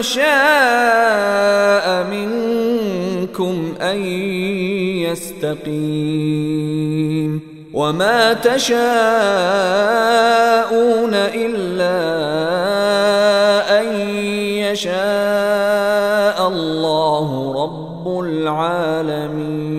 شاء منكم أن يستقيم وما تشاءون إلا أن يشاء الله رب العالمين